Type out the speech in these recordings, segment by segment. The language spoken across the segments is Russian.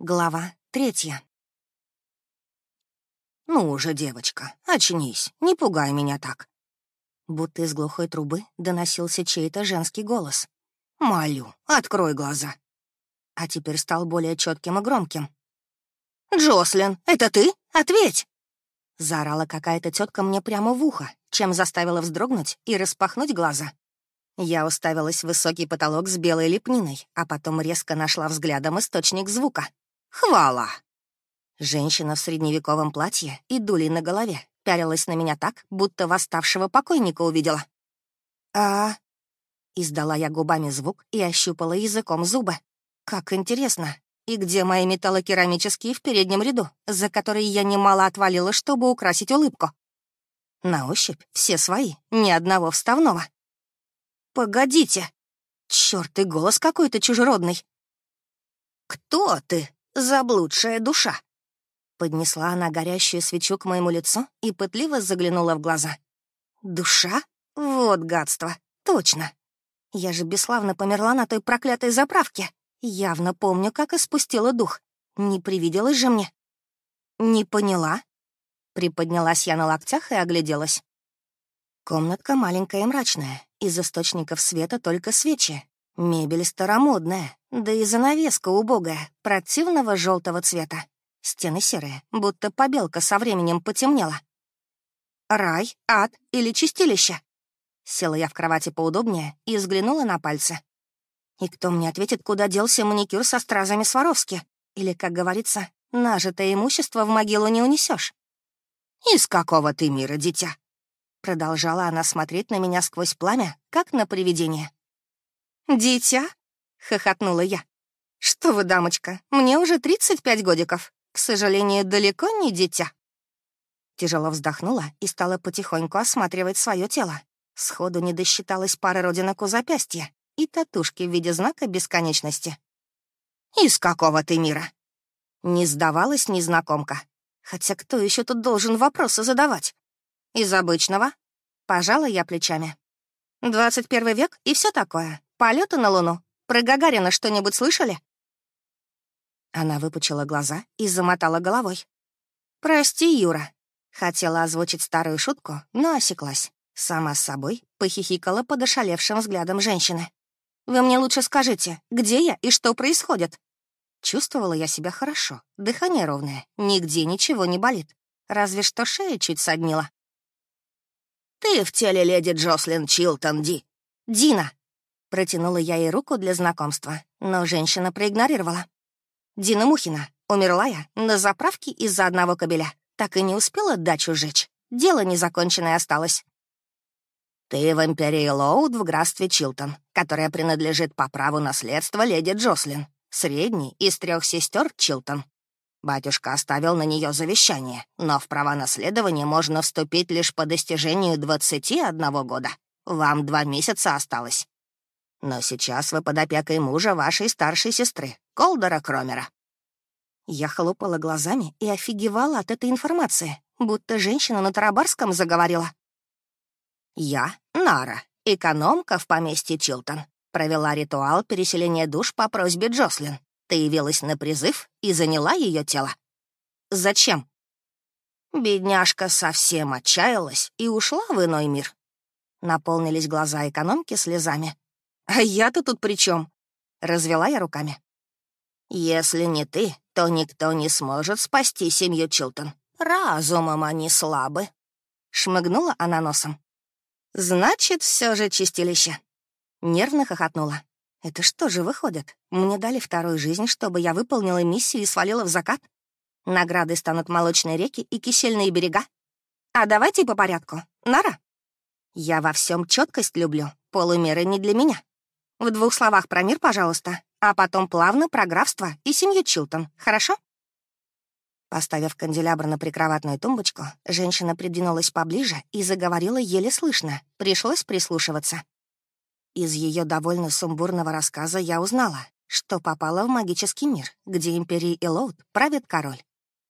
Глава третья. «Ну уже, девочка, очнись, не пугай меня так». Будто из глухой трубы доносился чей-то женский голос. «Молю, открой глаза». А теперь стал более четким и громким. «Джослин, это ты? Ответь!» Заорала какая-то тетка мне прямо в ухо, чем заставила вздрогнуть и распахнуть глаза. Я уставилась в высокий потолок с белой лепниной, а потом резко нашла взглядом источник звука. Хвала!» Женщина в средневековом платье и дулей на голове пялилась на меня так, будто восставшего покойника увидела. «А...» Издала я губами звук и ощупала языком зубы. «Как интересно. И где мои металлокерамические в переднем ряду, за которые я немало отвалила, чтобы украсить улыбку?» На ощупь все свои, ни одного вставного. «Погодите! Чёрт, и голос какой-то чужеродный!» «Кто ты?» Заблудшая душа». Поднесла она горящую свечу к моему лицу и пытливо заглянула в глаза. «Душа? Вот гадство, точно. Я же бесславно померла на той проклятой заправке. Явно помню, как испустила дух. Не привиделась же мне». «Не поняла?» Приподнялась я на локтях и огляделась. Комнатка маленькая и мрачная. Из источников света только свечи. Мебель старомодная, да и занавеска убогая, противного желтого цвета. Стены серые, будто побелка со временем потемнела. Рай, ад или чистилище? Села я в кровати поудобнее и взглянула на пальцы. И кто мне ответит, куда делся маникюр со стразами Сваровски? Или, как говорится, нажитое имущество в могилу не унесешь? «Из какого ты мира, дитя?» Продолжала она смотреть на меня сквозь пламя, как на привидение. «Дитя?» — хохотнула я. «Что вы, дамочка, мне уже 35 годиков. К сожалению, далеко не дитя». Тяжело вздохнула и стала потихоньку осматривать свое тело. Сходу не досчиталась пары родинок у запястья и татушки в виде знака бесконечности. «Из какого ты мира?» Не сдавалась незнакомка. Хотя кто еще тут должен вопросы задавать? Из обычного. Пожала я плечами. 21 век и все такое. Полеты на Луну? Про Гагарина что-нибудь слышали?» Она выпучила глаза и замотала головой. «Прости, Юра». Хотела озвучить старую шутку, но осеклась. Сама с собой похихикала под ошалевшим взглядом женщины. «Вы мне лучше скажите, где я и что происходит?» Чувствовала я себя хорошо, дыхание ровное, нигде ничего не болит. Разве что шея чуть соднила. «Ты в теле леди Джослин Чилтон, Ди». «Дина», Протянула я ей руку для знакомства, но женщина проигнорировала. Дина Мухина. Умерла я на заправке из-за одного кабеля. Так и не успела дачу сжечь. Дело незаконченное осталось. «Ты в Империи Лоуд в графстве Чилтон, которая принадлежит по праву наследства леди Джослин, средний из трех сестер Чилтон. Батюшка оставил на нее завещание, но в права наследования можно вступить лишь по достижению 21 года. Вам два месяца осталось. Но сейчас вы под опекой мужа вашей старшей сестры, Колдора Кромера». Я хлопала глазами и офигевала от этой информации, будто женщина на Тарабарском заговорила. «Я, Нара, экономка в поместье Чилтон, провела ритуал переселения душ по просьбе Джослин. Ты явилась на призыв и заняла ее тело». «Зачем?» Бедняжка совсем отчаялась и ушла в иной мир. Наполнились глаза экономки слезами, «А я-то тут при чем? Развела я руками. «Если не ты, то никто не сможет спасти семью Чилтон. Разумом они слабы». Шмыгнула она носом. «Значит, все же чистилище». Нервно хохотнула. «Это что же выходит? Мне дали вторую жизнь, чтобы я выполнила миссию и свалила в закат? Наградой станут молочные реки и кисельные берега? А давайте по порядку. Нара?» «Я во всем четкость люблю. Полумеры не для меня. В двух словах про мир, пожалуйста, а потом плавно про графство и семью Чилтон, хорошо?» Поставив канделябр на прикроватную тумбочку, женщина придвинулась поближе и заговорила еле слышно, пришлось прислушиваться. Из ее довольно сумбурного рассказа я узнала, что попала в магический мир, где империей Элоуд правит король.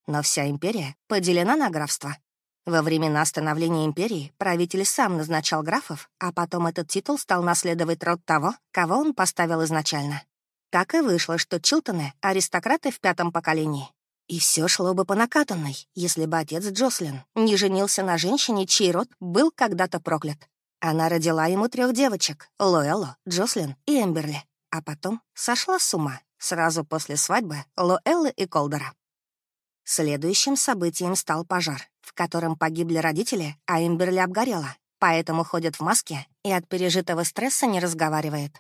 Но вся империя поделена на графства, во времена становления империи правитель сам назначал графов, а потом этот титул стал наследовать род того, кого он поставил изначально. Так и вышло, что Чилтоны — аристократы в пятом поколении. И все шло бы по накатанной, если бы отец Джослин не женился на женщине, чей род был когда-то проклят. Она родила ему трех девочек — Лоэлло, Джослин и Эмберли, а потом сошла с ума сразу после свадьбы Лоэллы и Колдера. Следующим событием стал пожар, в котором погибли родители, а Эмберли обгорела, поэтому ходит в маске и от пережитого стресса не разговаривает.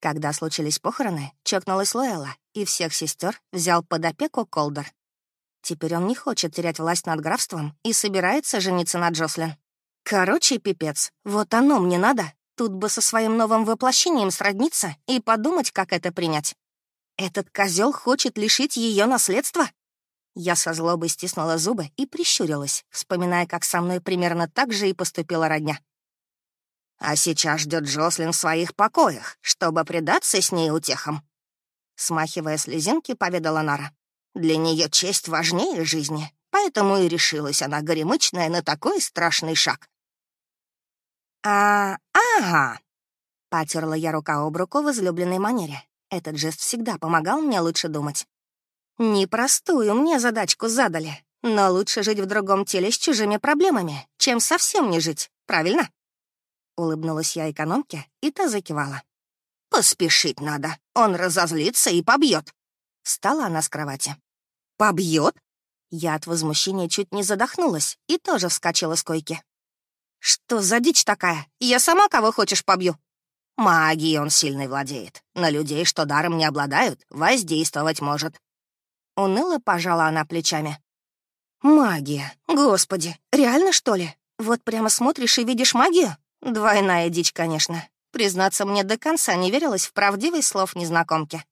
Когда случились похороны, чокнулась Лоэла, и всех сестер взял под опеку Колдер. Теперь он не хочет терять власть над графством и собирается жениться на Джослин. Короче, пипец, вот оно мне надо. Тут бы со своим новым воплощением сродниться и подумать, как это принять. Этот козел хочет лишить ее наследства? Я со злобой стиснула зубы и прищурилась, вспоминая, как со мной примерно так же и поступила родня. А сейчас ждет Джослин в своих покоях, чтобы предаться с ней утехам. Смахивая слезинки, поведала Нара. Для нее честь важнее жизни, поэтому и решилась она горемычная на такой страшный шаг. «А, ага!» — потерла я рука об руку в излюбленной манере. Этот жест всегда помогал мне лучше думать. Непростую мне задачку задали, но лучше жить в другом теле с чужими проблемами, чем совсем не жить, правильно? Улыбнулась я экономке, и та закивала. «Поспешить надо, он разозлится и побьет. Встала она с кровати. «Побьет?» Я от возмущения чуть не задохнулась и тоже вскочила с койки. «Что за дичь такая? Я сама кого хочешь побью». Магией он сильный владеет. На людей, что даром не обладают, воздействовать может. Уныло пожала она плечами. «Магия. Господи, реально, что ли? Вот прямо смотришь и видишь магию? Двойная дичь, конечно. Признаться, мне до конца не верилось в правдивый слов незнакомки.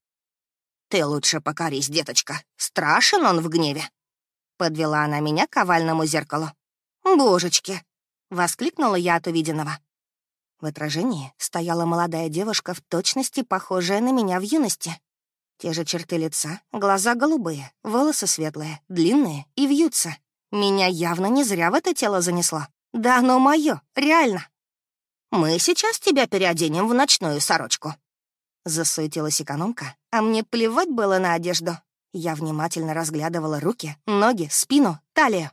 «Ты лучше покорись, деточка. Страшен он в гневе». Подвела она меня к овальному зеркалу. «Божечки!» — воскликнула я от увиденного. В отражении стояла молодая девушка в точности похожая на меня в юности. Те же черты лица, глаза голубые, волосы светлые, длинные и вьются. Меня явно не зря в это тело занесло. Да оно мое, реально. «Мы сейчас тебя переоденем в ночную сорочку», Засуетилась экономка, а мне плевать было на одежду. Я внимательно разглядывала руки, ноги, спину, талию.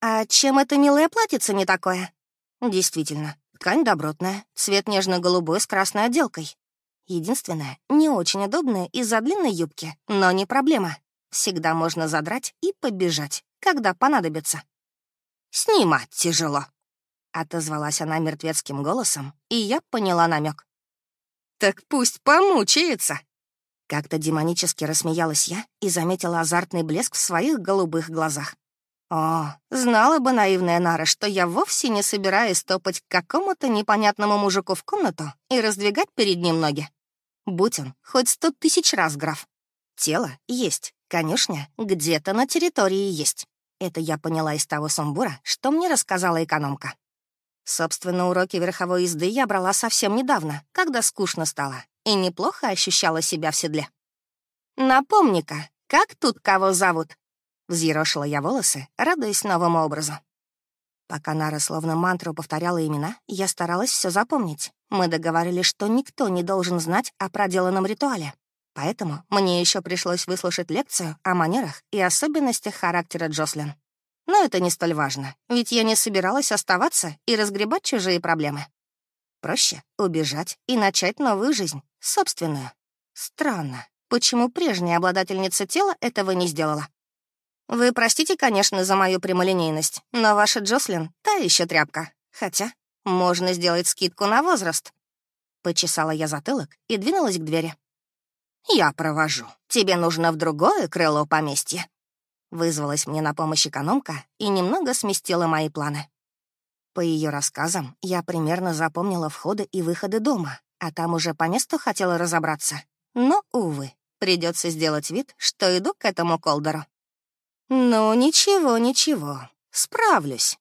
«А чем это милое платьице не такое?» «Действительно, ткань добротная, цвет нежно-голубой с красной отделкой. Единственное, не очень удобное из-за длинной юбки, но не проблема. Всегда можно задрать и побежать, когда понадобится». «Снимать тяжело», — отозвалась она мертвецким голосом, и я поняла намек. Так пусть помучается. Как-то демонически рассмеялась я и заметила азартный блеск в своих голубых глазах. О, знала бы наивная Нара, что я вовсе не собираюсь топать к какому-то непонятному мужику в комнату и раздвигать перед ним ноги. Будь он хоть сто тысяч раз граф. Тело есть, конечно, где-то на территории есть. Это я поняла из того сумбура, что мне рассказала экономка. Собственно, уроки верховой езды я брала совсем недавно, когда скучно стало, и неплохо ощущала себя в седле. «Напомни-ка, как тут кого зовут?» Взъерошила я волосы, радуясь новому образу. Пока Нара словно мантру повторяла имена, я старалась все запомнить. Мы договорились, что никто не должен знать о проделанном ритуале. Поэтому мне еще пришлось выслушать лекцию о манерах и особенностях характера Джослин. Но это не столь важно, ведь я не собиралась оставаться и разгребать чужие проблемы. Проще убежать и начать новую жизнь, собственную. Странно, почему прежняя обладательница тела этого не сделала. Вы простите, конечно, за мою прямолинейность, но ваша Джослин — та еще тряпка. Хотя можно сделать скидку на возраст. Почесала я затылок и двинулась к двери. «Я провожу. Тебе нужно в другое крыло поместья. Вызвалась мне на помощь экономка и немного сместила мои планы. По ее рассказам, я примерно запомнила входы и выходы дома, а там уже по месту хотела разобраться. Но, увы, придется сделать вид, что иду к этому колдеру. «Ну, ничего, ничего, справлюсь».